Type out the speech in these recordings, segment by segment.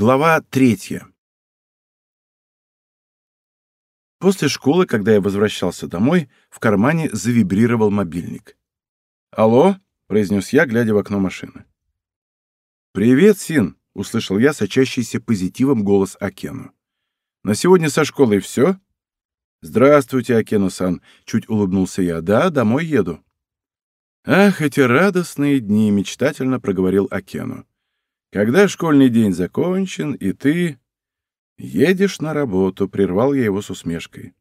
Глава третья. После школы, когда я возвращался домой, в кармане завибрировал мобильник. «Алло?» — произнес я, глядя в окно машины. «Привет, Син!» — услышал я сочащийся позитивом голос Акену. «На сегодня со школой все?» «Здравствуйте, Акену-сан!» — чуть улыбнулся я. «Да, домой еду». «Ах, эти радостные дни!» — мечтательно проговорил Акену. «Когда школьный день закончен, и ты...» «Едешь на работу», — прервал я его с усмешкой.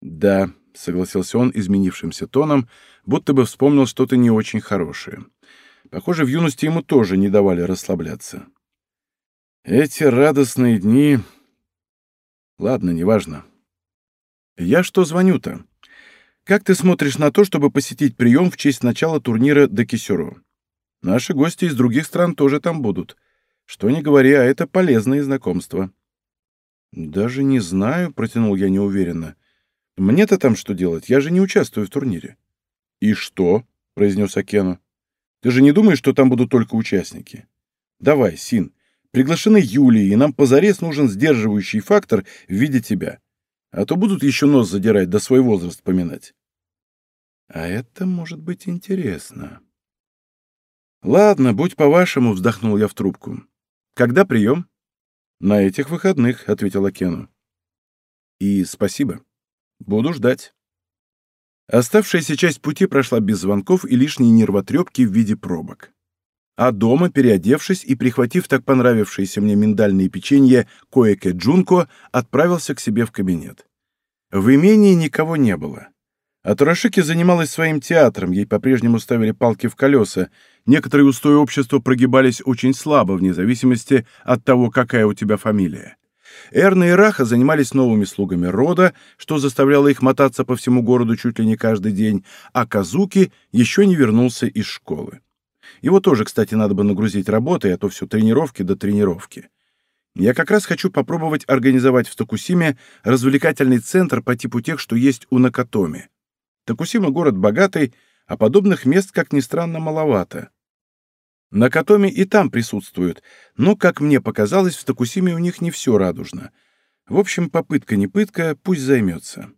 «Да», — согласился он изменившимся тоном, будто бы вспомнил что-то не очень хорошее. Похоже, в юности ему тоже не давали расслабляться. «Эти радостные дни...» «Ладно, неважно. Я что звоню-то? Как ты смотришь на то, чтобы посетить прием в честь начала турнира Декисюро? Наши гости из других стран тоже там будут. Что ни говори, а это полезные знакомства». «Даже не знаю», — протянул я неуверенно. «Мне-то там что делать? Я же не участвую в турнире». «И что?» — произнес Акену. «Ты же не думаешь, что там будут только участники? Давай, Син, приглашены Юлии, и нам позарез нужен сдерживающий фактор в виде тебя. А то будут еще нос задирать, да свой возраст поминать». «А это может быть интересно». «Ладно, будь по-вашему», — вздохнул я в трубку. «Когда прием?» «На этих выходных», — ответила Кену. «И спасибо. Буду ждать». Оставшаяся часть пути прошла без звонков и лишней нервотрепки в виде пробок. А дома, переодевшись и прихватив так понравившееся мне миндальные печенье Коэке Джунко, отправился к себе в кабинет. В имении никого не было. А Турашики занималась своим театром, ей по-прежнему ставили палки в колеса. Некоторые устои общества прогибались очень слабо, вне зависимости от того, какая у тебя фамилия. Эрна и Раха занимались новыми слугами рода, что заставляло их мотаться по всему городу чуть ли не каждый день, а Казуки еще не вернулся из школы. Его тоже, кстати, надо бы нагрузить работой, а то все тренировки до тренировки. Я как раз хочу попробовать организовать в Токусиме развлекательный центр по типу тех, что есть у Накатоми. Токусима — город богатый, а подобных мест, как ни странно, маловато. Накатоми и там присутствуют, но, как мне показалось, в Токусиме у них не все радужно. В общем, попытка не пытка, пусть займется.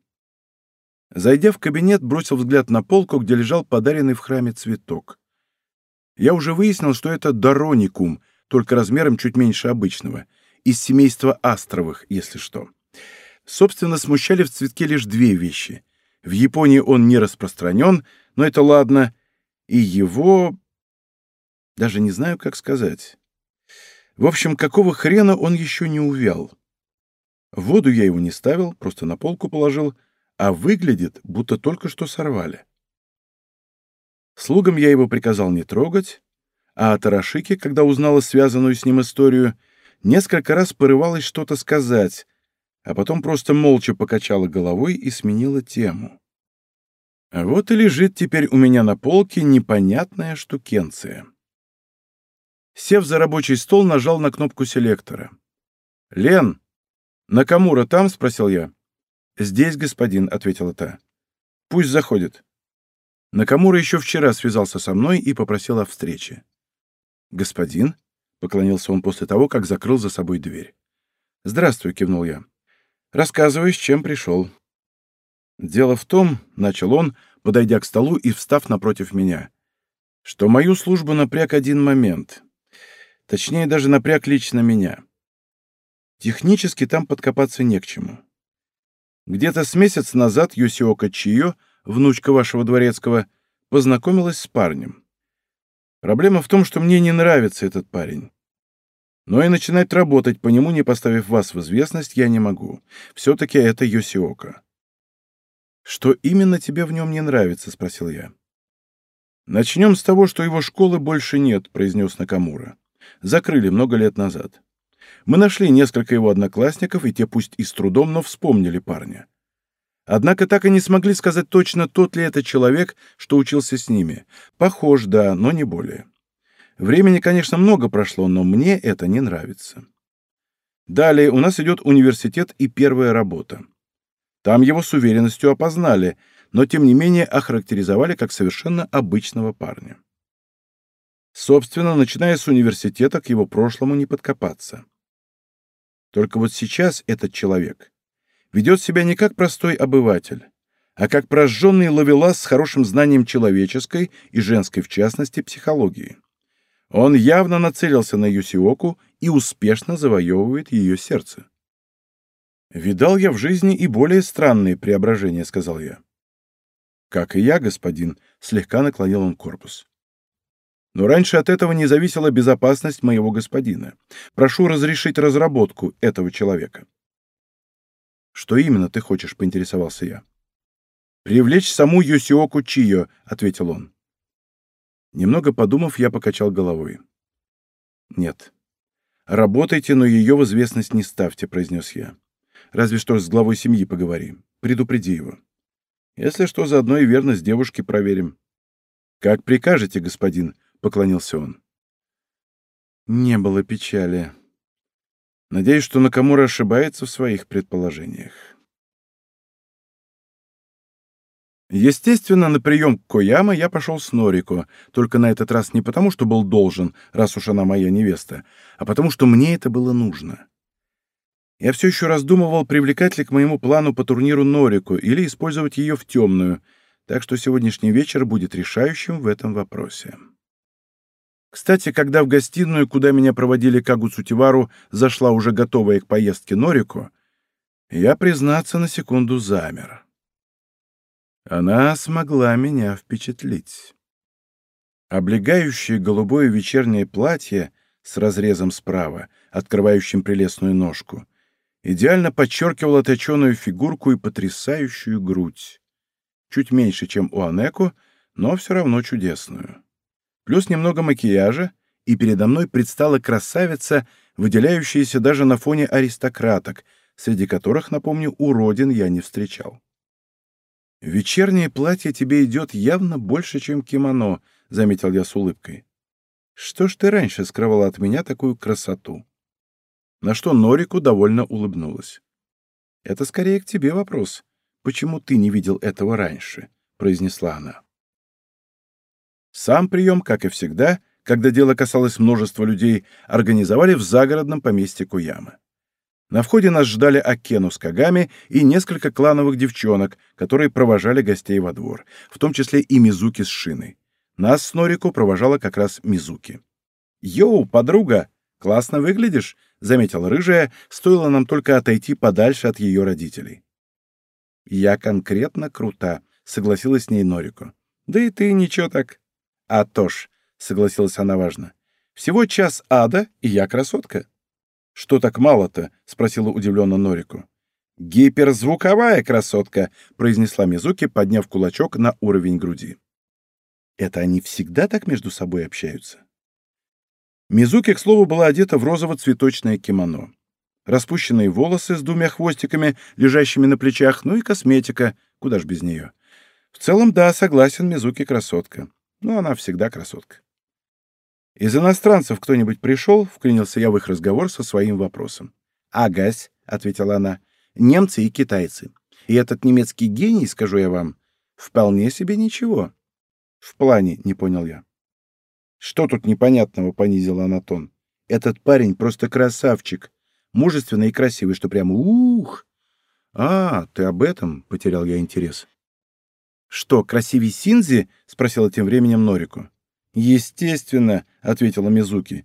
Зайдя в кабинет, бросил взгляд на полку, где лежал подаренный в храме цветок. Я уже выяснил, что это дороникум, только размером чуть меньше обычного, из семейства астровых, если что. Собственно, смущали в цветке лишь две вещи. В Японии он не распространен, но это ладно. И его... Даже не знаю, как сказать. В общем, какого хрена он еще не увял? Воду я его не ставил, просто на полку положил, а выглядит, будто только что сорвали. Слугам я его приказал не трогать, а Тарашике, когда узнала связанную с ним историю, несколько раз порывалась что-то сказать, а потом просто молча покачала головой и сменила тему. А вот и лежит теперь у меня на полке непонятная штукенция. Сев за рабочий стол, нажал на кнопку селектора. «Лен, Накамура там?» — спросил я. «Здесь, господин», — ответила та. «Пусть заходит». Накамура еще вчера связался со мной и попросил о встрече. «Господин?» — поклонился он после того, как закрыл за собой дверь. «Здравствуй», — кивнул я. Рассказывай, с чем пришел. Дело в том, — начал он, подойдя к столу и встав напротив меня, — что мою службу напряг один момент. Точнее, даже напряг лично меня. Технически там подкопаться не к чему. Где-то с месяц назад Юсиока Чио, внучка вашего дворецкого, познакомилась с парнем. Проблема в том, что мне не нравится этот парень. Но и начинать работать по нему, не поставив вас в известность, я не могу. Все-таки это Йосиока. «Что именно тебе в нем не нравится?» — спросил я. «Начнем с того, что его школы больше нет», — произнес Накамура. «Закрыли много лет назад. Мы нашли несколько его одноклассников, и те пусть и с трудом, но вспомнили парня. Однако так и не смогли сказать точно, тот ли это человек, что учился с ними. Похож, да, но не более. Времени, конечно, много прошло, но мне это не нравится. Далее у нас идет университет и первая работа. Там его с уверенностью опознали, но тем не менее охарактеризовали как совершенно обычного парня. Собственно, начиная с университета, к его прошлому не подкопаться. Только вот сейчас этот человек ведет себя не как простой обыватель, а как прожженный ловелас с хорошим знанием человеческой и женской, в частности, психологии. Он явно нацелился на Юсиоку и успешно завоевывает ее сердце. «Видал я в жизни и более странные преображения», — сказал я. «Как и я, господин», — слегка наклонил он корпус. «Но раньше от этого не зависела безопасность моего господина. Прошу разрешить разработку этого человека». «Что именно ты хочешь?» — поинтересовался я. «Привлечь саму Юсиоку Чио», — ответил он. Немного подумав, я покачал головой. «Нет. Работайте, но ее в известность не ставьте», — произнес я. «Разве что с главой семьи поговори. Предупреди его. Если что, заодно и верность девушки проверим». «Как прикажете, господин», — поклонился он. Не было печали. Надеюсь, что Накамура ошибается в своих предположениях. Естественно, на прием к Кояма я пошел с Норико, только на этот раз не потому, что был должен, раз уж она моя невеста, а потому, что мне это было нужно. Я все еще раздумывал, привлекать ли к моему плану по турниру Норику или использовать ее в темную, так что сегодняшний вечер будет решающим в этом вопросе. Кстати, когда в гостиную, куда меня проводили Кагу Цутивару, зашла уже готовая к поездке Норику, я, признаться, на секунду замер. Она смогла меня впечатлить. Облегающее голубое вечернее платье с разрезом справа, открывающим прелестную ножку, идеально подчеркивало точеную фигурку и потрясающую грудь. Чуть меньше, чем у Анеку, но все равно чудесную. Плюс немного макияжа, и передо мной предстала красавица, выделяющаяся даже на фоне аристократок, среди которых, напомню, уродин я не встречал. «Вечернее платье тебе идет явно больше, чем кимоно», — заметил я с улыбкой. «Что ж ты раньше скрывала от меня такую красоту?» На что Норику довольно улыбнулась. «Это скорее к тебе вопрос. Почему ты не видел этого раньше?» — произнесла она. Сам прием, как и всегда, когда дело касалось множества людей, организовали в загородном поместье Куяма. На входе нас ждали Акену с Кагами и несколько клановых девчонок, которые провожали гостей во двор, в том числе и Мизуки с Шиной. Нас с Норику провожала как раз Мизуки. «Йоу, подруга! Классно выглядишь!» — заметила рыжая, стоило нам только отойти подальше от ее родителей. «Я конкретно крута», — согласилась с ней Норику. «Да и ты ничего так». «А то ж», — согласилась она важно. «Всего час ада, и я красотка». «Что так мало-то?» — спросила удивленно Норику. «Гиперзвуковая красотка», — произнесла Мизуки, подняв кулачок на уровень груди. «Это они всегда так между собой общаются?» Мизуки, к слову, была одета в розово-цветочное кимоно. Распущенные волосы с двумя хвостиками, лежащими на плечах, ну и косметика, куда ж без нее. В целом, да, согласен, Мизуки красотка. Но она всегда красотка. «Из иностранцев кто-нибудь пришел?» — вклинился я в их разговор со своим вопросом. «Агась», — ответила она, — «немцы и китайцы. И этот немецкий гений, скажу я вам, вполне себе ничего». «В плане», — не понял я. «Что тут непонятного?» — понизила она тон. «Этот парень просто красавчик. Мужественный и красивый, что прямо ух!» «А, ты об этом?» — потерял я интерес. «Что, красивей Синзи?» — спросила тем временем Норику. «Естественно», — ответила Мизуки.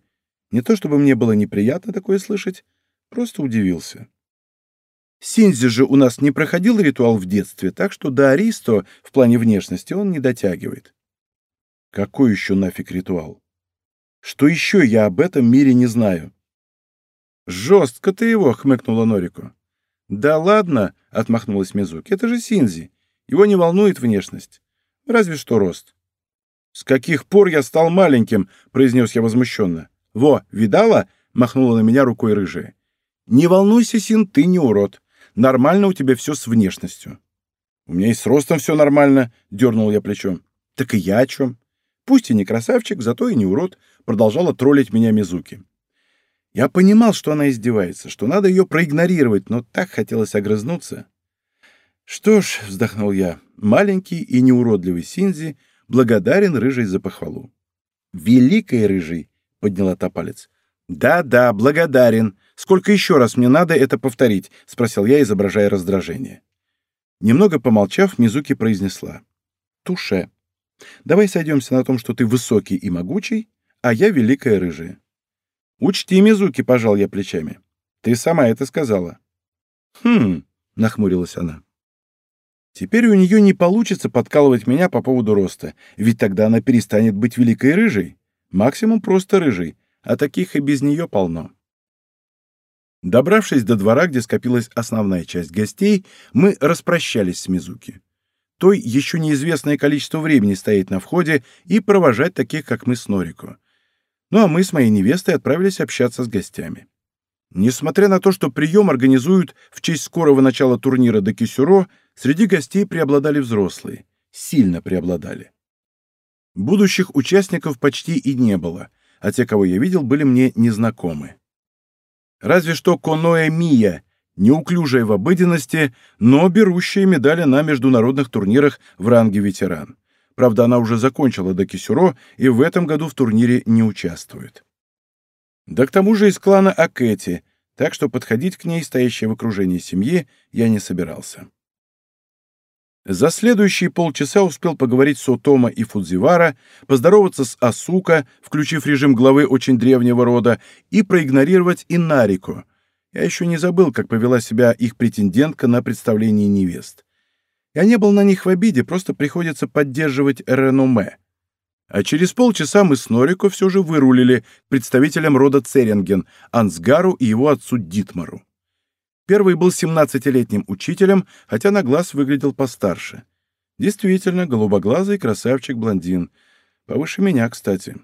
«Не то чтобы мне было неприятно такое слышать, просто удивился». Синзи же у нас не проходил ритуал в детстве, так что до Аристо в плане внешности он не дотягивает. Какой еще нафиг ритуал? Что еще я об этом мире не знаю? Жестко ты его, хмыкнула Норику. Да ладно, отмахнулась Мизуки, это же Синзи. Его не волнует внешность. Разве что рост. «С каких пор я стал маленьким?» — произнес я возмущенно. «Во, видала?» — махнула на меня рукой рыжая. «Не волнуйся, Син, ты не урод. Нормально у тебя все с внешностью». «У меня и с ростом все нормально», — дернул я плечом. «Так и я о чем? Пусть и не красавчик, зато и не урод», — продолжала троллить меня Мизуки. Я понимал, что она издевается, что надо ее проигнорировать, но так хотелось огрызнуться. «Что ж», — вздохнул я, — «маленький и неуродливый Синзи — благодарен Рыжий за похвалу. «Великий Рыжий!» — подняла та палец. «Да-да, благодарен!» — Сколько еще раз мне надо это повторить?» — спросил я, изображая раздражение. Немного помолчав, Мизуки произнесла. «Туше. Давай сойдемся на том, что ты высокий и могучий, а я великая рыжая». «Учти, Мизуки», — пожал я плечами. «Ты сама это сказала». «Хм», — нахмурилась она. «Теперь у нее не получится подкалывать меня по поводу роста, ведь тогда она перестанет быть великой рыжей. Максимум просто рыжей, а таких и без нее полно». Добравшись до двора, где скопилась основная часть гостей, мы распрощались с Мизуки. Той еще неизвестное количество времени стоять на входе и провожать таких, как мы с Норико. Ну а мы с моей невестой отправились общаться с гостями. Несмотря на то, что прием организуют в честь скорого начала турнира до Кисюро, среди гостей преобладали взрослые. Сильно преобладали. Будущих участников почти и не было, а те, кого я видел, были мне незнакомы. Разве что Коноэ Мия, неуклюжая в обыденности, но берущая медали на международных турнирах в ранге ветеран. Правда, она уже закончила до Кисюро и в этом году в турнире не участвует. Да к тому же из клана Акэти, так что подходить к ней, стоящей в окружении семьи, я не собирался. За следующие полчаса успел поговорить с Отома и Фудзивара, поздороваться с Асука, включив режим главы очень древнего рода, и проигнорировать Инарико. Я еще не забыл, как повела себя их претендентка на представлении невест. Я не был на них в обиде, просто приходится поддерживать реноме. А через полчаса мы с Норико все же вырулили представителям рода Церенген, Ансгару и его отцу Дитмару. Первый был 17-летним учителем, хотя на глаз выглядел постарше. Действительно, голубоглазый красавчик-блондин. Повыше меня, кстати.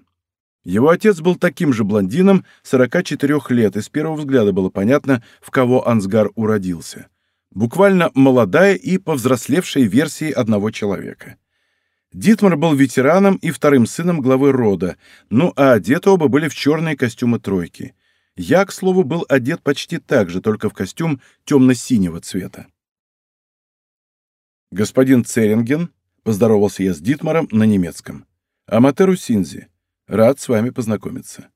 Его отец был таким же блондином, 44 лет, и с первого взгляда было понятно, в кого Ансгар уродился. Буквально молодая и повзрослевшая версии одного человека. Дитмар был ветераном и вторым сыном главы рода, ну а одеты оба были в черные костюмы тройки. Я, к слову, был одет почти так же, только в костюм темно-синего цвета. «Господин Церинген», — поздоровался я с Дитмаром на немецком, — «Аматеру Синзи, рад с вами познакомиться».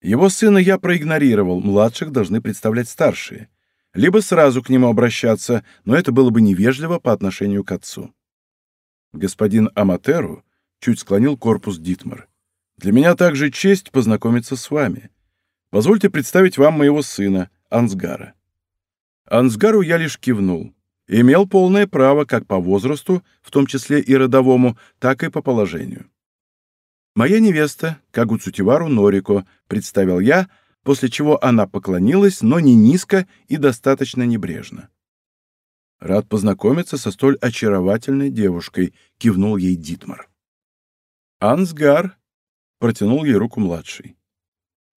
Его сына я проигнорировал, младших должны представлять старшие. Либо сразу к нему обращаться, но это было бы невежливо по отношению к отцу. Господин Аматеру чуть склонил корпус Дитмар. «Для меня также честь познакомиться с вами. Позвольте представить вам моего сына, Ансгара». Ансгару я лишь кивнул. Имел полное право как по возрасту, в том числе и родовому, так и по положению. «Моя невеста, Кагуцутивару Норико», — представил я, после чего она поклонилась, но не низко и достаточно небрежно. «Рад познакомиться со столь очаровательной девушкой», — кивнул ей Дитмар. «Ансгар», — протянул ей руку младший.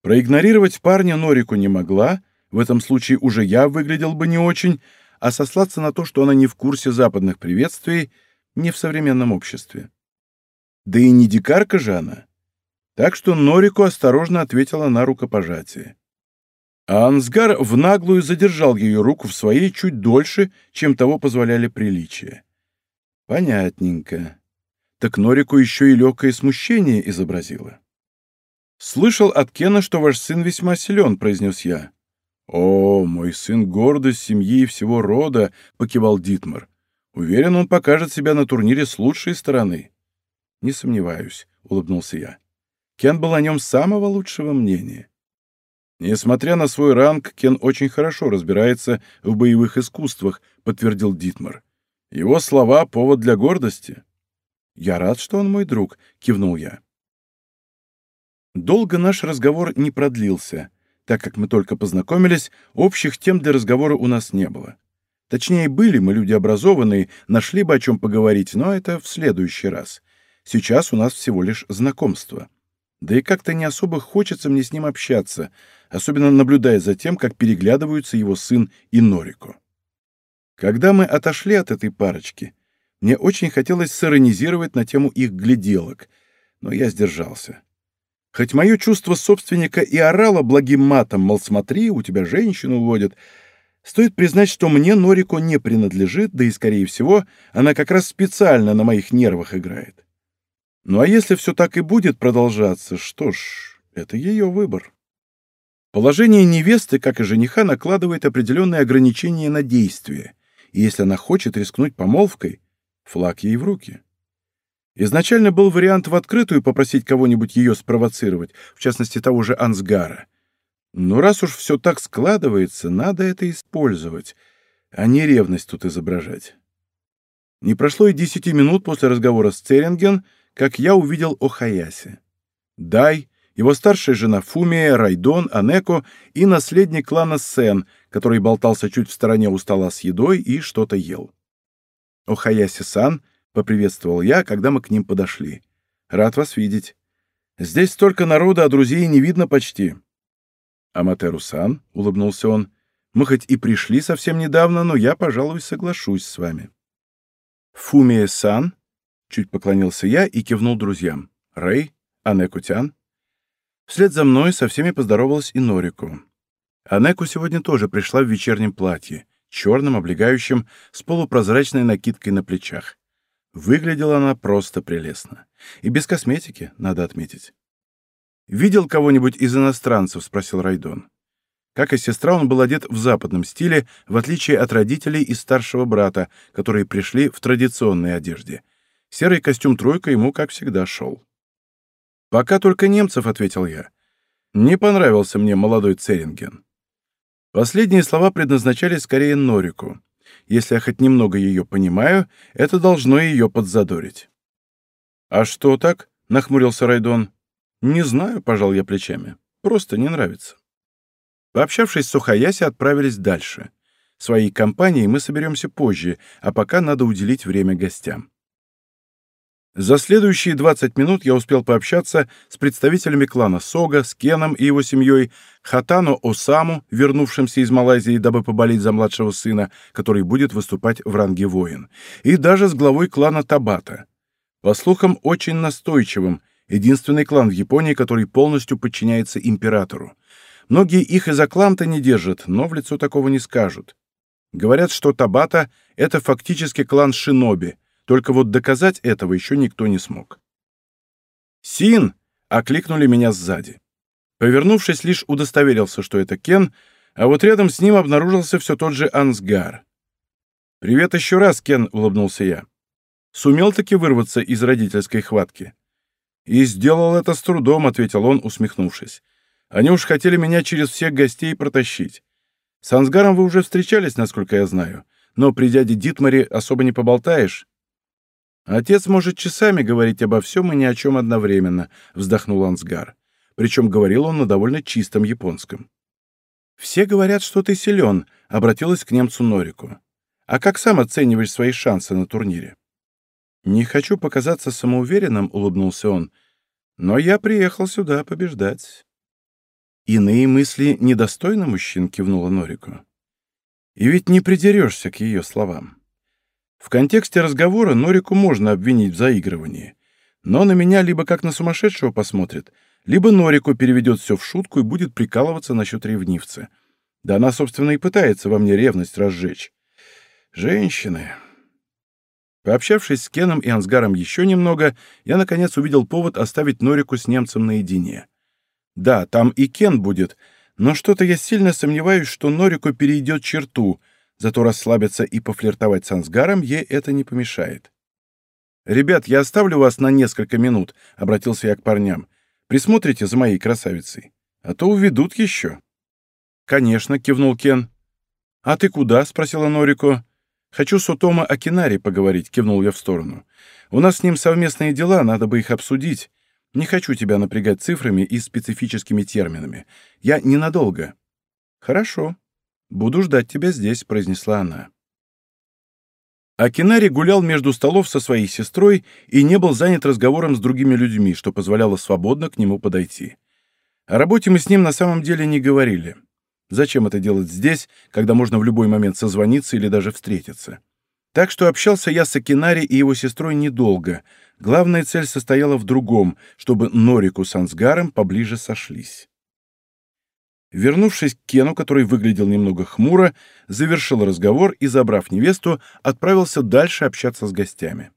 Проигнорировать парня Норику не могла, в этом случае уже я выглядел бы не очень, а сослаться на то, что она не в курсе западных приветствий, не в современном обществе. Да и не дикарка же она. Так что Норику осторожно ответила на рукопожатие. А Ансгар в наглую задержал ее руку в своей чуть дольше, чем того позволяли приличия. Понятненько. Так Норику еще и легкое смущение изобразила. «Слышал от Кена, что ваш сын весьма силен», — произнес я. «О, мой сын гордость семьи и всего рода», — покивал Дитмар. «Уверен, он покажет себя на турнире с лучшей стороны». «Не сомневаюсь», — улыбнулся я. Кен был о нем самого лучшего мнения. Несмотря на свой ранг, Кен очень хорошо разбирается в боевых искусствах, подтвердил Дитмар. Его слова — повод для гордости. «Я рад, что он мой друг», — кивнул я. Долго наш разговор не продлился. Так как мы только познакомились, общих тем для разговора у нас не было. Точнее, были мы люди образованные, нашли бы о чем поговорить, но это в следующий раз. Сейчас у нас всего лишь знакомство. Да и как-то не особо хочется мне с ним общаться, особенно наблюдая за тем, как переглядываются его сын и Норико. Когда мы отошли от этой парочки, мне очень хотелось сиронизировать на тему их гляделок, но я сдержался. Хоть мое чувство собственника и орало благим матом, мол, смотри, у тебя женщину уводят, стоит признать, что мне Норико не принадлежит, да и, скорее всего, она как раз специально на моих нервах играет. Ну а если все так и будет продолжаться, что ж, это ее выбор. Положение невесты, как и жениха, накладывает определенные ограничения на действие, и если она хочет рискнуть помолвкой, флаг ей в руки. Изначально был вариант в открытую попросить кого-нибудь ее спровоцировать, в частности того же Ансгара. Но раз уж все так складывается, надо это использовать, а не ревность тут изображать. Не прошло и десяти минут после разговора с Церинген, как я увидел Охаяси. Дай, его старшая жена Фумия, Райдон, Анеко и наследник клана Сен, который болтался чуть в стороне у стола с едой и что-то ел. Охаяси-сан — поприветствовал я, когда мы к ним подошли. «Рад вас видеть. Здесь столько народа, а друзей не видно почти». «Аматеру-сан», — улыбнулся он, — «мы хоть и пришли совсем недавно, но я, пожалуй, соглашусь с вами». «Фумия-сан», — чуть поклонился я и кивнул друзьям. «Рэй, Анекутян». Вслед за мной со всеми поздоровалась и Норику. Анеку сегодня тоже пришла в вечернем платье, черном, облегающем, с полупрозрачной накидкой на плечах. Выглядела она просто прелестно. И без косметики, надо отметить. «Видел кого-нибудь из иностранцев?» — спросил Райдон. Как и сестра, он был одет в западном стиле, в отличие от родителей и старшего брата, которые пришли в традиционной одежде. Серый костюм «тройка» ему, как всегда, шел. «Пока только немцев», — ответил я. «Не понравился мне молодой Церинген». Последние слова предназначались скорее Норику. Если я хоть немного ее понимаю, это должно ее подзадорить. «А что так?» — нахмурился Райдон. «Не знаю», — пожал я плечами. «Просто не нравится». Пообщавшись с Сухаяси, отправились дальше. Своей компанией мы соберемся позже, а пока надо уделить время гостям. За следующие 20 минут я успел пообщаться с представителями клана Сога, с Кеном и его семьей, Хатано Осаму, вернувшимся из Малайзии, дабы поболеть за младшего сына, который будет выступать в ранге воин, и даже с главой клана Табата. По слухам, очень настойчивым, единственный клан в Японии, который полностью подчиняется императору. Многие их из Акланта не держат, но в лицо такого не скажут. Говорят, что Табата — это фактически клан Шиноби — только вот доказать этого еще никто не смог. «Син!» — окликнули меня сзади. Повернувшись, лишь удостоверился, что это Кен, а вот рядом с ним обнаружился все тот же Ансгар. «Привет еще раз, Кен!» — улыбнулся я. Сумел таки вырваться из родительской хватки. «И сделал это с трудом», — ответил он, усмехнувшись. «Они уж хотели меня через всех гостей протащить. С Ансгаром вы уже встречались, насколько я знаю, но при дяде Дитмаре особо не поболтаешь. «Отец может часами говорить обо всем и ни о чем одновременно», — вздохнул Ансгар. Причем говорил он на довольно чистом японском. «Все говорят, что ты силен», — обратилась к немцу Норику. «А как сам оцениваешь свои шансы на турнире?» «Не хочу показаться самоуверенным», — улыбнулся он, «но я приехал сюда побеждать». «Иные мысли недостойны мужчин», — кивнула Норику. «И ведь не придерешься к ее словам». В контексте разговора Норику можно обвинить в заигрывании. Но на меня либо как на сумасшедшего посмотрит, либо Норику переведет все в шутку и будет прикалываться насчет ревнивца. Да она, собственно, и пытается во мне ревность разжечь. Женщины. Пообщавшись с Кеном и Ансгаром еще немного, я, наконец, увидел повод оставить Норику с немцем наедине. Да, там и Кен будет, но что-то я сильно сомневаюсь, что Норику перейдет черту — Зато расслабиться и пофлиртовать с Ансгаром ей это не помешает. «Ребят, я оставлю вас на несколько минут», — обратился я к парням. «Присмотрите за моей красавицей, а то уведут еще». «Конечно», — кивнул Кен. «А ты куда?» — спросила Норико. «Хочу с Утома о Кинаре поговорить», — кивнул я в сторону. «У нас с ним совместные дела, надо бы их обсудить. Не хочу тебя напрягать цифрами и специфическими терминами. Я ненадолго». «Хорошо», «Буду ждать тебя здесь», — произнесла она. Акинари гулял между столов со своей сестрой и не был занят разговором с другими людьми, что позволяло свободно к нему подойти. О работе мы с ним на самом деле не говорили. Зачем это делать здесь, когда можно в любой момент созвониться или даже встретиться? Так что общался я с Акинари и его сестрой недолго. Главная цель состояла в другом, чтобы Норику с Ансгаром поближе сошлись. Вернувшись к Кену, который выглядел немного хмуро, завершил разговор и, забрав невесту, отправился дальше общаться с гостями.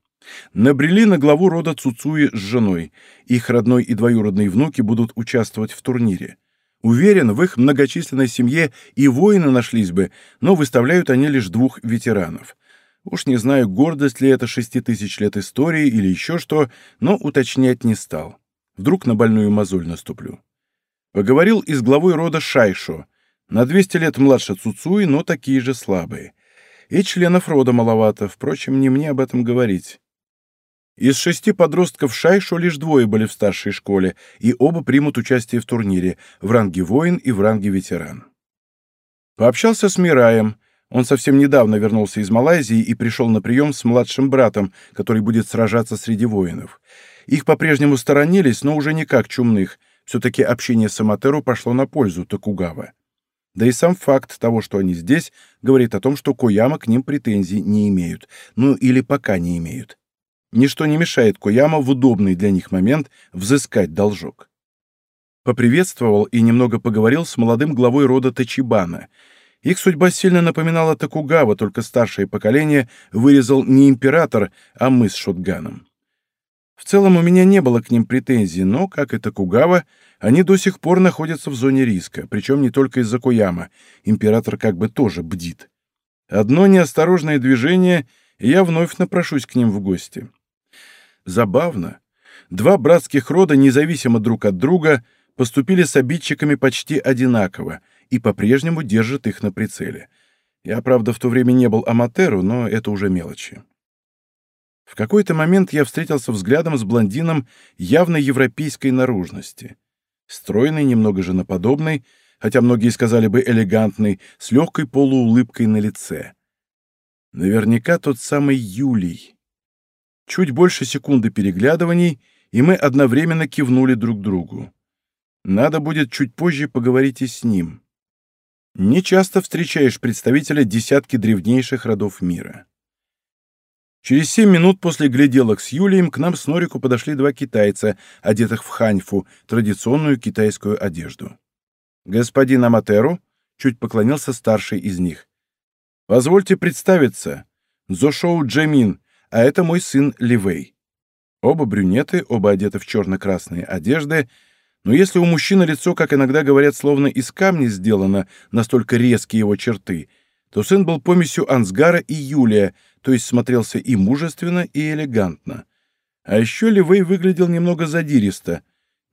Набрели на главу рода Цуцуи с женой. Их родной и двоюродные внуки будут участвовать в турнире. Уверен, в их многочисленной семье и воины нашлись бы, но выставляют они лишь двух ветеранов. Уж не знаю, гордость ли это шести тысяч лет истории или еще что, но уточнять не стал. Вдруг на больную мозоль наступлю. Поговорил и с главой рода Шайшо. На 200 лет младше Цуцуи, но такие же слабые. И членов рода маловато, впрочем, не мне об этом говорить. Из шести подростков Шайшо лишь двое были в старшей школе, и оба примут участие в турнире в ранге воин и в ранге ветеран. Пообщался с Мираем. Он совсем недавно вернулся из Малайзии и пришел на прием с младшим братом, который будет сражаться среди воинов. Их по-прежнему сторонились, но уже не как чумных. Все-таки общение с Аматеру пошло на пользу Токугава. Да и сам факт того, что они здесь, говорит о том, что Кояма к ним претензий не имеют. Ну, или пока не имеют. Ничто не мешает Кояма в удобный для них момент взыскать должок. Поприветствовал и немного поговорил с молодым главой рода Тачибана. Их судьба сильно напоминала Токугава, только старшее поколение вырезал не император, а мы с Шотганом. В целом у меня не было к ним претензий, но, как и Токугава, они до сих пор находятся в зоне риска, причем не только из-за Кояма. Император как бы тоже бдит. Одно неосторожное движение, и я вновь напрошусь к ним в гости. Забавно. Два братских рода, независимо друг от друга, поступили с обидчиками почти одинаково и по-прежнему держат их на прицеле. Я, правда, в то время не был аматеру, но это уже мелочи. В какой-то момент я встретился взглядом с блондином явно европейской наружности. Стройный, немного женоподобный, хотя многие сказали бы элегантный, с легкой полуулыбкой на лице. Наверняка тот самый Юлий. Чуть больше секунды переглядываний, и мы одновременно кивнули друг другу. Надо будет чуть позже поговорить и с ним. Не часто встречаешь представителя десятки древнейших родов мира. Через семь минут после гляделок с Юлием к нам с Норику подошли два китайца, одетых в ханьфу, традиционную китайскую одежду. «Господин Аматеру», — чуть поклонился старший из них, — «позвольте представиться. Зошоу Джемин, а это мой сын Ливей. Оба брюнеты, оба одеты в черно-красные одежды, но если у мужчины лицо, как иногда говорят, словно из камня сделано, настолько резкие его черты, то сын был помесью Ансгара и Юлия, то есть смотрелся и мужественно, и элегантно. А еще Ливей выглядел немного задиристо.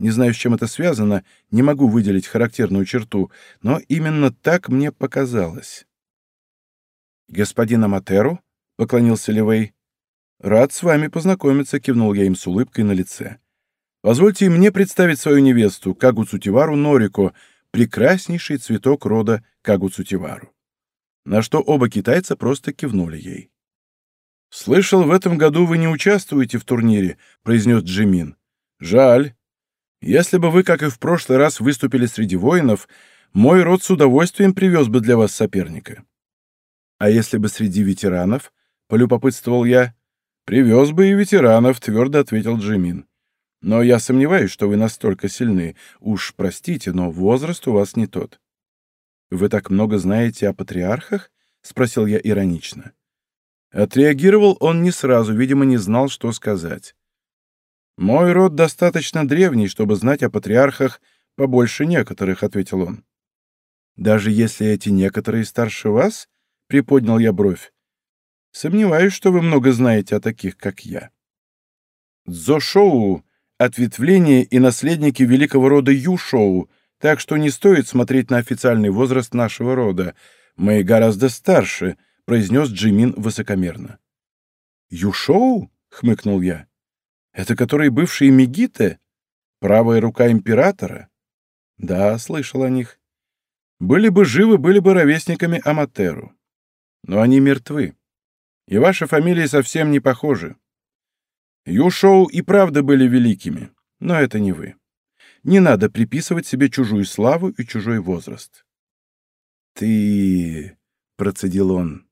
Не знаю, с чем это связано, не могу выделить характерную черту, но именно так мне показалось. «Господин Аматеру?» — поклонился Ливей. «Рад с вами познакомиться», — кивнул я им с улыбкой на лице. «Позвольте мне представить свою невесту, Кагуцутивару Норико, прекраснейший цветок рода Кагуцутивару». На что оба китайца просто кивнули ей. «Слышал, в этом году вы не участвуете в турнире», — произнес Джимин. «Жаль. Если бы вы, как и в прошлый раз, выступили среди воинов, мой род с удовольствием привез бы для вас соперника». «А если бы среди ветеранов?» — полюбопытствовал я. «Привез бы и ветеранов», — твердо ответил Джимин. «Но я сомневаюсь, что вы настолько сильны. Уж простите, но возраст у вас не тот». «Вы так много знаете о патриархах?» — спросил я иронично. Отреагировал он не сразу, видимо, не знал, что сказать. «Мой род достаточно древний, чтобы знать о патриархах побольше некоторых», — ответил он. «Даже если эти некоторые старше вас?» — приподнял я бровь. Сомневаюсь, что вы много знаете о таких, как я. Дзо-шоу — ответвление и наследники великого рода Ю-шоу, так что не стоит смотреть на официальный возраст нашего рода. Мы гораздо старше, — произнес Джимин высокомерно. «Ю-шоу?» — хмыкнул я. «Это которые бывшие Мегиты? Правая рука императора?» «Да, слышал о них. Были бы живы, были бы ровесниками Аматеру. Но они мертвы и ваши фамилии совсем не похожи. Юшоу и правда были великими, но это не вы. Не надо приписывать себе чужую славу и чужой возраст. «Ты...» — процедил он.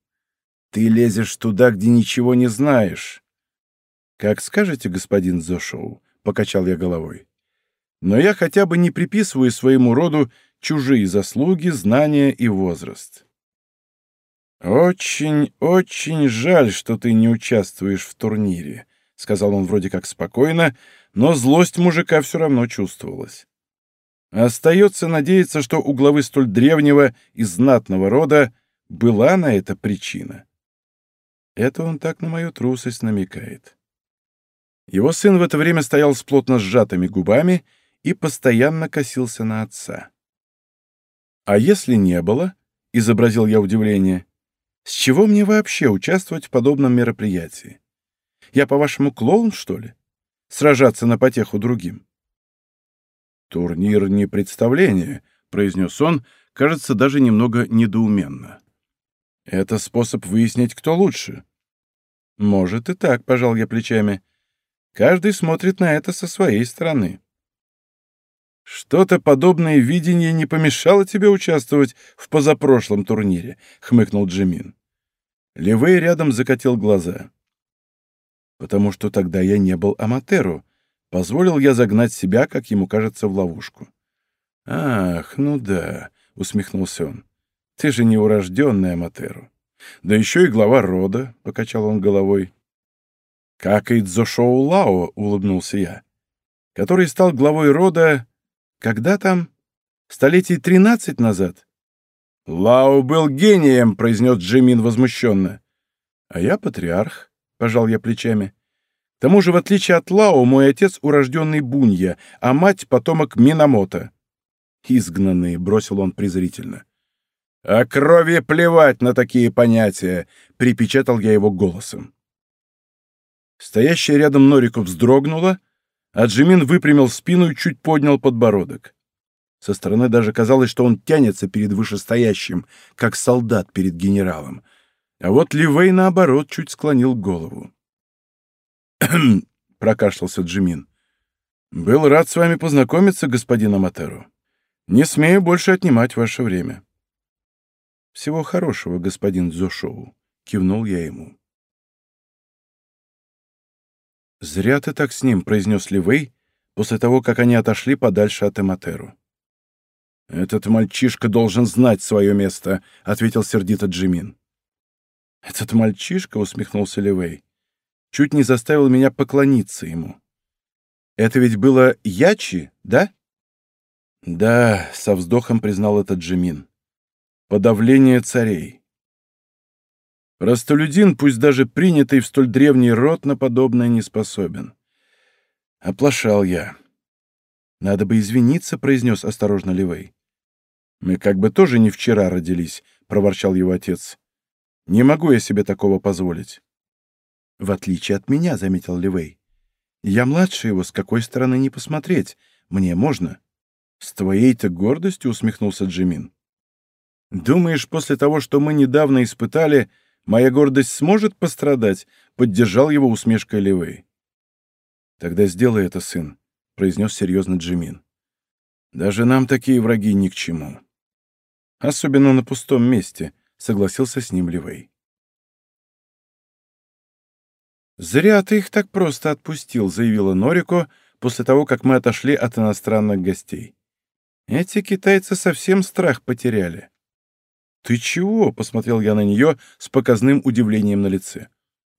«Ты лезешь туда, где ничего не знаешь». «Как скажете, господин Зошоу», — покачал я головой. «Но я хотя бы не приписываю своему роду чужие заслуги, знания и возраст. «Очень, очень жаль, что ты не участвуешь в турнире», — сказал он вроде как спокойно, но злость мужика все равно чувствовалась. Остается надеяться, что у главы столь древнего и знатного рода была на это причина. Это он так на мою трусость намекает. Его сын в это время стоял с плотно сжатыми губами и постоянно косился на отца. «А если не было?» — изобразил я удивление. «С чего мне вообще участвовать в подобном мероприятии? Я, по-вашему, клоун, что ли? Сражаться на потеху другим?» «Турнир не представление», — произнес он, кажется, даже немного недоуменно. «Это способ выяснить, кто лучше». «Может и так», — пожал я плечами. «Каждый смотрит на это со своей стороны». «Что-то подобное видение не помешало тебе участвовать в позапрошлом турнире», — хмыкнул Джимин. Левей рядом закатил глаза. «Потому что тогда я не был аматеру. Позволил я загнать себя, как ему кажется, в ловушку». «Ах, ну да», — усмехнулся он. «Ты же не урожденный аматеру. Да еще и глава рода», — покачал он головой. «Как и Дзошоу Лао», — улыбнулся я, который стал главой рода когда там? Столетий тринадцать назад? «Лао был гением», — произнес Джимин возмущенно. «А я патриарх», — пожал я плечами. «К тому же, в отличие от Лао, мой отец урожденный Бунья, а мать — потомок Минамото». «Изгнанные», — бросил он презрительно. «О крови плевать на такие понятия», — припечатал я его голосом. Стоящая рядом Норику вздрогнула, а Джимин выпрямил спину и чуть поднял подбородок. Со стороны даже казалось, что он тянется перед вышестоящим, как солдат перед генералом. А вот Ливей, наоборот, чуть склонил голову. прокашлялся Джимин. «Был рад с вами познакомиться, господин Аматеру. Не смею больше отнимать ваше время». «Всего хорошего, господин Зошоу», — кивнул я ему. «Зря ты так с ним», — произнес Ливей после того, как они отошли подальше от Эматеру. «Этот мальчишка должен знать свое место», — ответил сердито Джимин. «Этот мальчишка», — усмехнулся Ливей, — «чуть не заставил меня поклониться ему. Это ведь было Ячи, да?» «Да», — со вздохом признал этот Джимин. «Подавление царей. Простолюдин, пусть даже принятый в столь древний род, на подобное не способен. Оплошал я. «Надо бы извиниться», — произнес осторожно Ливей. «Мы как бы тоже не вчера родились», — проворчал его отец. «Не могу я себе такого позволить». «В отличие от меня», — заметил Ливей. «Я младше его, с какой стороны не посмотреть. Мне можно». «С твоей-то гордостью?» — усмехнулся Джимин. «Думаешь, после того, что мы недавно испытали, Моя гордость сможет пострадать?» — поддержал его усмешкой Левей. «Тогда сделай это, сын», — произнес серьезно Джимин. «Даже нам такие враги ни к чему». «Особенно на пустом месте», — согласился с ним Левей. «Зря ты их так просто отпустил», — заявила Норико после того, как мы отошли от иностранных гостей. «Эти китайцы совсем страх потеряли». «Ты чего?» — посмотрел я на нее с показным удивлением на лице.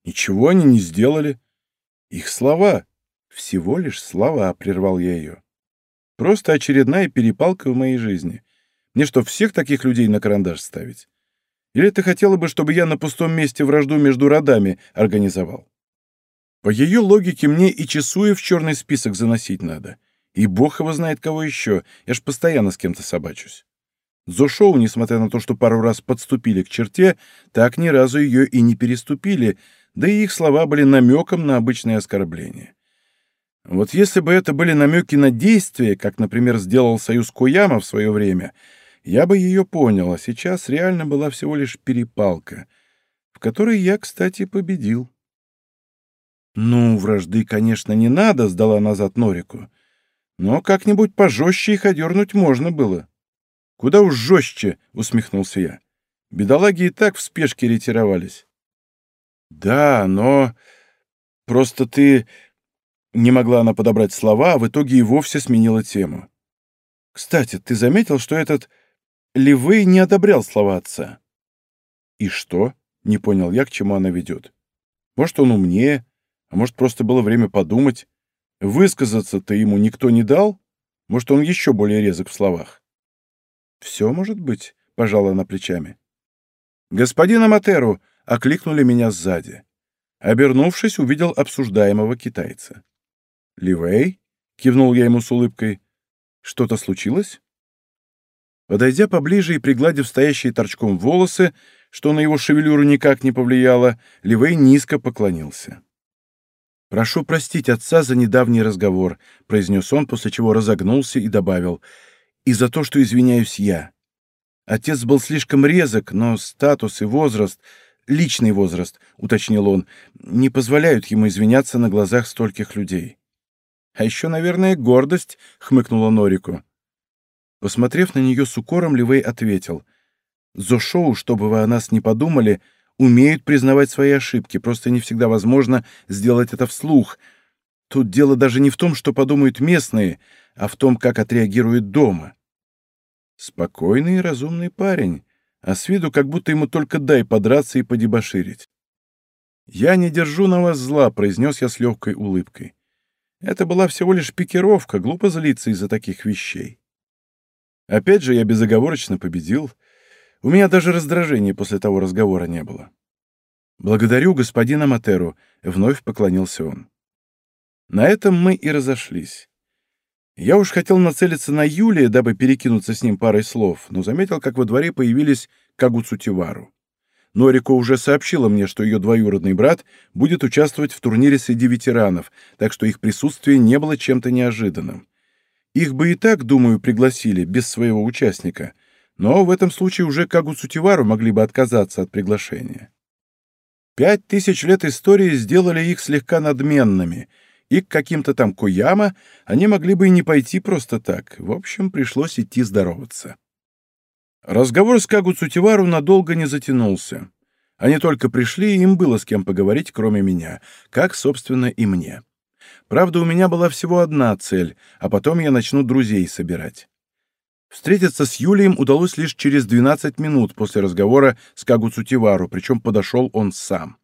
«Ничего они не сделали. Их слова. Всего лишь слова», — прервал я ее. «Просто очередная перепалка в моей жизни. Мне что, всех таких людей на карандаш ставить? Или ты хотела бы, чтобы я на пустом месте вражду между родами организовал? По ее логике мне и часуя в черный список заносить надо. И бог его знает кого еще. Я ж постоянно с кем-то собачусь. Зошоу, несмотря на то, что пару раз подступили к черте, так ни разу ее и не переступили, да и их слова были намеком на обычное оскорбление. Вот если бы это были намеки на действие, как, например, сделал союз Куяма в свое время, я бы ее понял, а сейчас реально была всего лишь перепалка, в которой я, кстати, победил. «Ну, вражды, конечно, не надо», — сдала назад Норику, «но как-нибудь пожестче их одернуть можно было». «Куда уж жестче!» — усмехнулся я. «Бедолаги и так в спешке ретировались». «Да, но... Просто ты...» Не могла она подобрать слова, а в итоге и вовсе сменила тему. «Кстати, ты заметил, что этот Ливей не одобрял слова отца?» «И что?» — не понял я, к чему она ведет. «Может, он умнее, а может, просто было время подумать. Высказаться-то ему никто не дал? Может, он еще более резок в словах. «Все может быть», — пожала она плечами. «Господин Аматеру!» — окликнули меня сзади. Обернувшись, увидел обсуждаемого китайца. «Ливей?» — кивнул я ему с улыбкой. «Что-то случилось?» Подойдя поближе и пригладив стоящие торчком волосы, что на его шевелюру никак не повлияло, Ливей низко поклонился. «Прошу простить отца за недавний разговор», — произнес он, после чего разогнулся и добавил, «и за то, что извиняюсь я. Отец был слишком резок, но статус и возраст, личный возраст, — уточнил он, — не позволяют ему извиняться на глазах стольких людей». «А еще, наверное, гордость», — хмыкнула Норику. Посмотрев на нее с укором, Ливей ответил, «Зошоу, чтобы вы о нас не подумали, — умеют признавать свои ошибки, просто не всегда возможно сделать это вслух. Тут дело даже не в том, что подумают местные, а в том, как отреагируют дома. Спокойный и разумный парень, а с виду как будто ему только дай подраться и подебоширить. «Я не держу на вас зла», — произнес я с легкой улыбкой. Это была всего лишь пикировка, глупо злиться из-за таких вещей. Опять же, я безоговорочно победил — у меня даже раздражения после того разговора не было. «Благодарю господина Матеру», — вновь поклонился он. На этом мы и разошлись. Я уж хотел нацелиться на Юлия, дабы перекинуться с ним парой слов, но заметил, как во дворе появились Кагуцутивару. Норико уже сообщила мне, что ее двоюродный брат будет участвовать в турнире среди ветеранов, так что их присутствие не было чем-то неожиданным. Их бы и так, думаю, пригласили, без своего участника — но в этом случае уже Кагу Цутивару могли бы отказаться от приглашения. Пять тысяч лет истории сделали их слегка надменными, и к каким-то там Куяма они могли бы и не пойти просто так. В общем, пришлось идти здороваться. Разговор с Кагу Цутивару надолго не затянулся. Они только пришли, и им было с кем поговорить, кроме меня, как, собственно, и мне. Правда, у меня была всего одна цель, а потом я начну друзей собирать. Встретиться с Юлием удалось лишь через 12 минут после разговора с Кагу Цутивару, причем подошел он сам.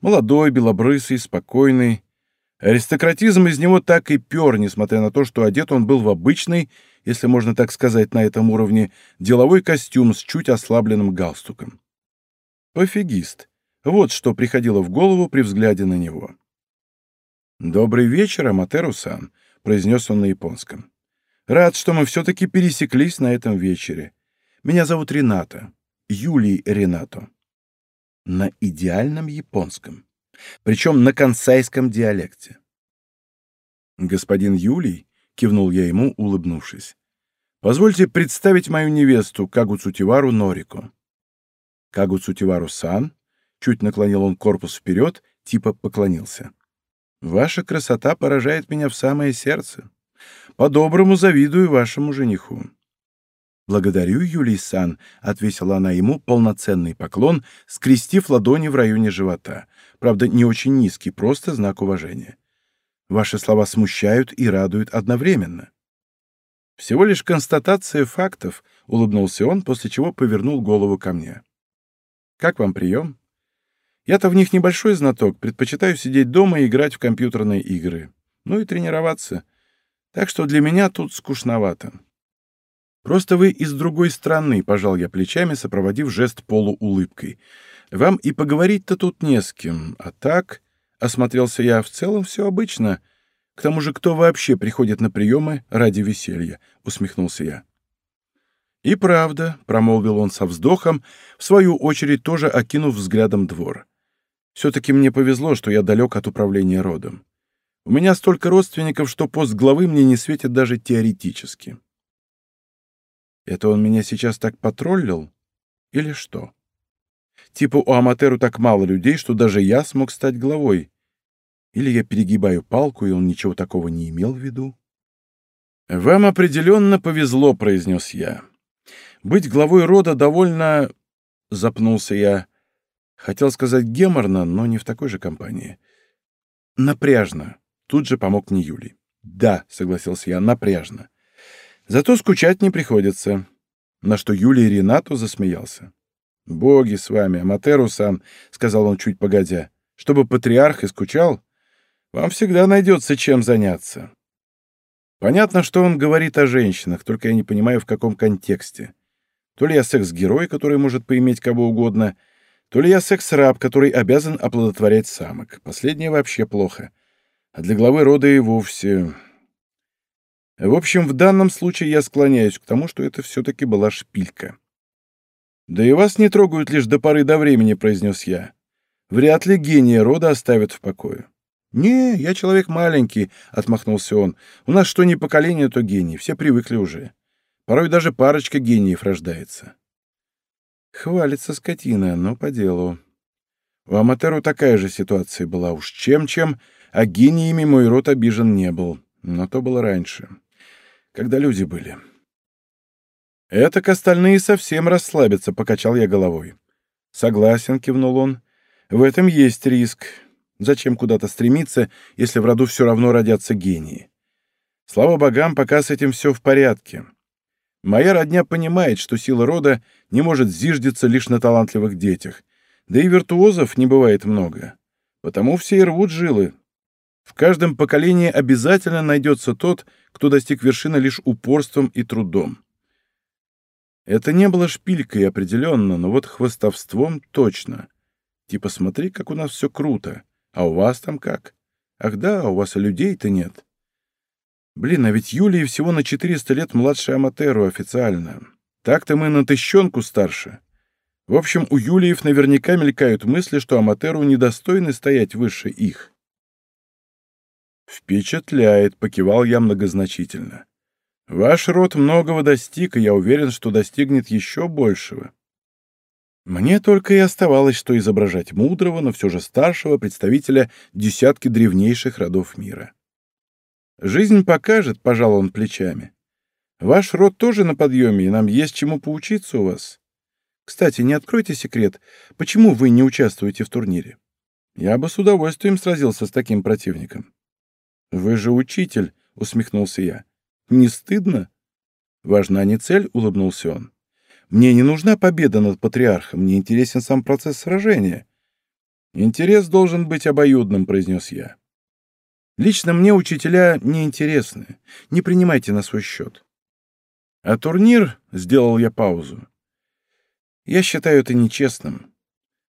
Молодой, белобрысый, спокойный. Аристократизм из него так и пер, несмотря на то, что одет он был в обычный, если можно так сказать на этом уровне, деловой костюм с чуть ослабленным галстуком. Пофигист. Вот что приходило в голову при взгляде на него. «Добрый вечер, Аматеру-сан», — произнес он на японском. Рад, что мы все-таки пересеклись на этом вечере. Меня зовут Рената. Юлий Ренато. На идеальном японском. Причем на консайском диалекте. «Господин Юлий», — кивнул я ему, улыбнувшись, — «позвольте представить мою невесту, Кагу Цутивару Норико». Кагу Цутивару-сан, чуть наклонил он корпус вперед, типа поклонился. «Ваша красота поражает меня в самое сердце. По-доброму завидую вашему жениху». «Благодарю, Юлий-сан», — отвесила она ему полноценный поклон, скрестив ладони в районе живота. Правда, не очень низкий, просто знак уважения. «Ваши слова смущают и радуют одновременно». «Всего лишь констатация фактов», — улыбнулся он, после чего повернул голову ко мне. «Как вам прием? Я-то в них небольшой знаток, предпочитаю сидеть дома и играть в компьютерные игры. Ну и тренироваться. Так что для меня тут скучновато. Просто вы из другой страны, пожал я плечами, сопроводив жест полуулыбкой. Вам и поговорить-то тут не с кем. А так, осмотрелся я, в целом все обычно. К тому же, кто вообще приходит на приемы ради веселья? Усмехнулся я. «И правда», — промолвил он со вздохом, в свою очередь тоже окинув взглядом двор. «Все-таки мне повезло, что я далек от управления родом. У меня столько родственников, что пост главы мне не светит даже теоретически. Это он меня сейчас так потроллил? Или что? Типа у Аматеру так мало людей, что даже я смог стать главой. Или я перегибаю палку, и он ничего такого не имел в виду? «Вам определенно повезло», — произнес я. «Быть главой рода довольно...» — запнулся я. Хотел сказать геморно, но не в такой же компании. «Напряжно. Тут же помог мне Юлий. «Да», — согласился я, — «напряжно. Зато скучать не приходится». На что Юлий Ренату засмеялся. «Боги с вами, Аматеру-сан», — сказал он чуть погодя, — «чтобы патриарх и скучал, вам всегда найдется чем заняться». Понятно, что он говорит о женщинах, только я не понимаю, в каком контексте. То ли я секс-герой, который может поиметь кого угодно, то ли я секс-раб, который обязан оплодотворять самок. Последнее вообще плохо. А для главы рода и вовсе... В общем, в данном случае я склоняюсь к тому, что это все-таки была шпилька. «Да и вас не трогают лишь до поры до времени», — произнес я. «Вряд ли гения рода оставят в покое». «Не, я человек маленький», — отмахнулся он. «У нас что не поколение, то гений. Все привыкли уже. Порой даже парочка гениев рождается». Хвалится скотина, но по делу. У Аматеру такая же ситуация была уж чем-чем, а гениями мой род обижен не был. Но то было раньше, когда люди были. «Это к остальные совсем расслабятся», — покачал я головой. «Согласен», — кивнул он. «В этом есть риск. Зачем куда-то стремиться, если в роду все равно родятся гении? Слава богам, пока с этим все в порядке. Моя родня понимает, что сила рода не может зиждиться лишь на талантливых детях. Да и виртуозов не бывает много. Потому все и рвут жилы. В каждом поколении обязательно найдется тот, кто достиг вершины лишь упорством и трудом. Это не было шпилькой определенно, но вот хвостовством точно. Типа смотри, как у нас все круто. А у вас там как? Ах да, у вас людей-то нет. Блин, а ведь Юлии всего на 400 лет младше Аматеру официально. Так-то мы на тыщенку старше. В общем, у Юлиев наверняка мелькают мысли, что Аматеру недостойны стоять выше их. «Впечатляет», — покивал я многозначительно. Ваш род многого достиг, и я уверен, что достигнет еще большего. Мне только и оставалось, что изображать мудрого, но все же старшего представителя десятки древнейших родов мира. Жизнь покажет, пожал он плечами. Ваш род тоже на подъеме, и нам есть чему поучиться у вас. Кстати, не откройте секрет, почему вы не участвуете в турнире? Я бы с удовольствием сразился с таким противником. Вы же учитель, усмехнулся я. Не стыдно? Важна не цель, улыбнулся он. Мне не нужна победа над патриархом, мне интересен сам процесс сражения. Интерес должен быть обоюдным, произнес я. Лично мне учителя не интересны. Не принимайте на свой счет. А турнир, сделал я паузу. Я считаю это нечестным.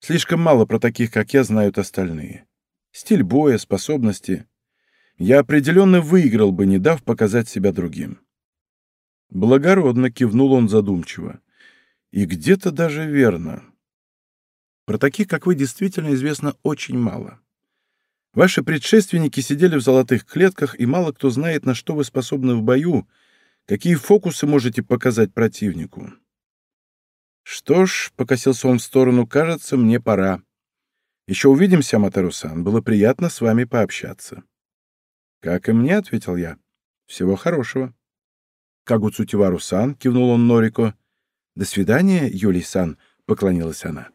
Слишком мало про таких, как я, знают остальные. Стиль боя, способности я определенно выиграл бы, не дав показать себя другим. Благородно кивнул он задумчиво. И где-то даже верно. Про таких, как вы, действительно известно очень мало. Ваши предшественники сидели в золотых клетках, и мало кто знает, на что вы способны в бою, какие фокусы можете показать противнику. Что ж, покосился он в сторону, кажется, мне пора. Еще увидимся, Матарусан. Было приятно с вами пообщаться. «Как и мне», — ответил я. «Всего хорошего». «Кагу Цутивару-сан», — кивнул он Норико. «До свидания, Юлий-сан», — поклонилась она.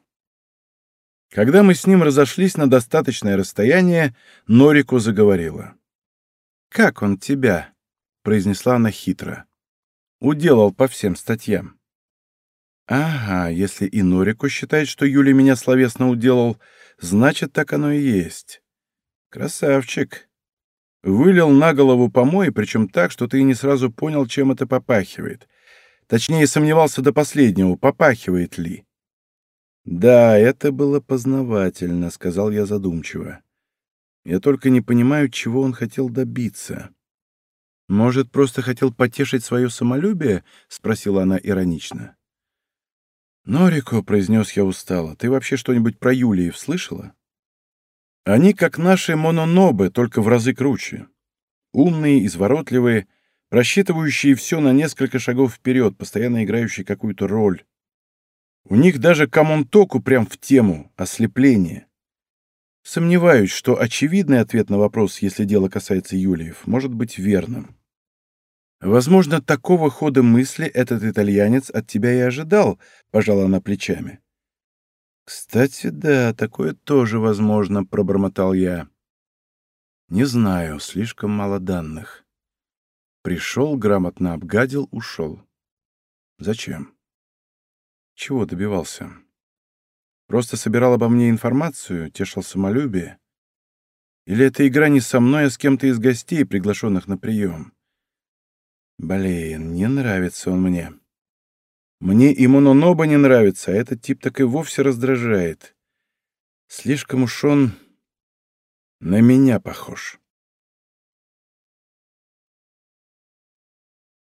Когда мы с ним разошлись на достаточное расстояние, Норико заговорила. «Как он тебя?» — произнесла она хитро. «Уделал по всем статьям». «Ага, если и Норико считает, что Юля меня словесно уделал, значит, так оно и есть. Красавчик. Вылил на голову помой, причем так, что ты не сразу понял, чем это попахивает. Точнее, сомневался до последнего, попахивает ли. «Да, это было познавательно», — сказал я задумчиво. «Я только не понимаю, чего он хотел добиться». «Может, просто хотел потешить свое самолюбие?» — спросила она иронично. «Норико», — произнес я устало, — «ты вообще что-нибудь про Юлиев слышала?» Они как наши мононобы, только в разы круче. Умные, изворотливые, просчитывающие все на несколько шагов вперед, постоянно играющие какую-то роль. У них даже камонтоку прям в тему — ослепление. Сомневаюсь, что очевидный ответ на вопрос, если дело касается Юлиев, может быть верным. Возможно, такого хода мысли этот итальянец от тебя и ожидал, — пожала она плечами. «Кстати, да, такое тоже возможно», — пробормотал я. «Не знаю, слишком мало данных. Пришел, грамотно обгадил, ушел. Зачем? Чего добивался? Просто собирал обо мне информацию, тешил самолюбие? Или эта игра не со мной, а с кем-то из гостей, приглашенных на прием? Блин, не нравится он мне. Мне и Мононоба не нравится, а этот тип так и вовсе раздражает. Слишком уж он на меня похож.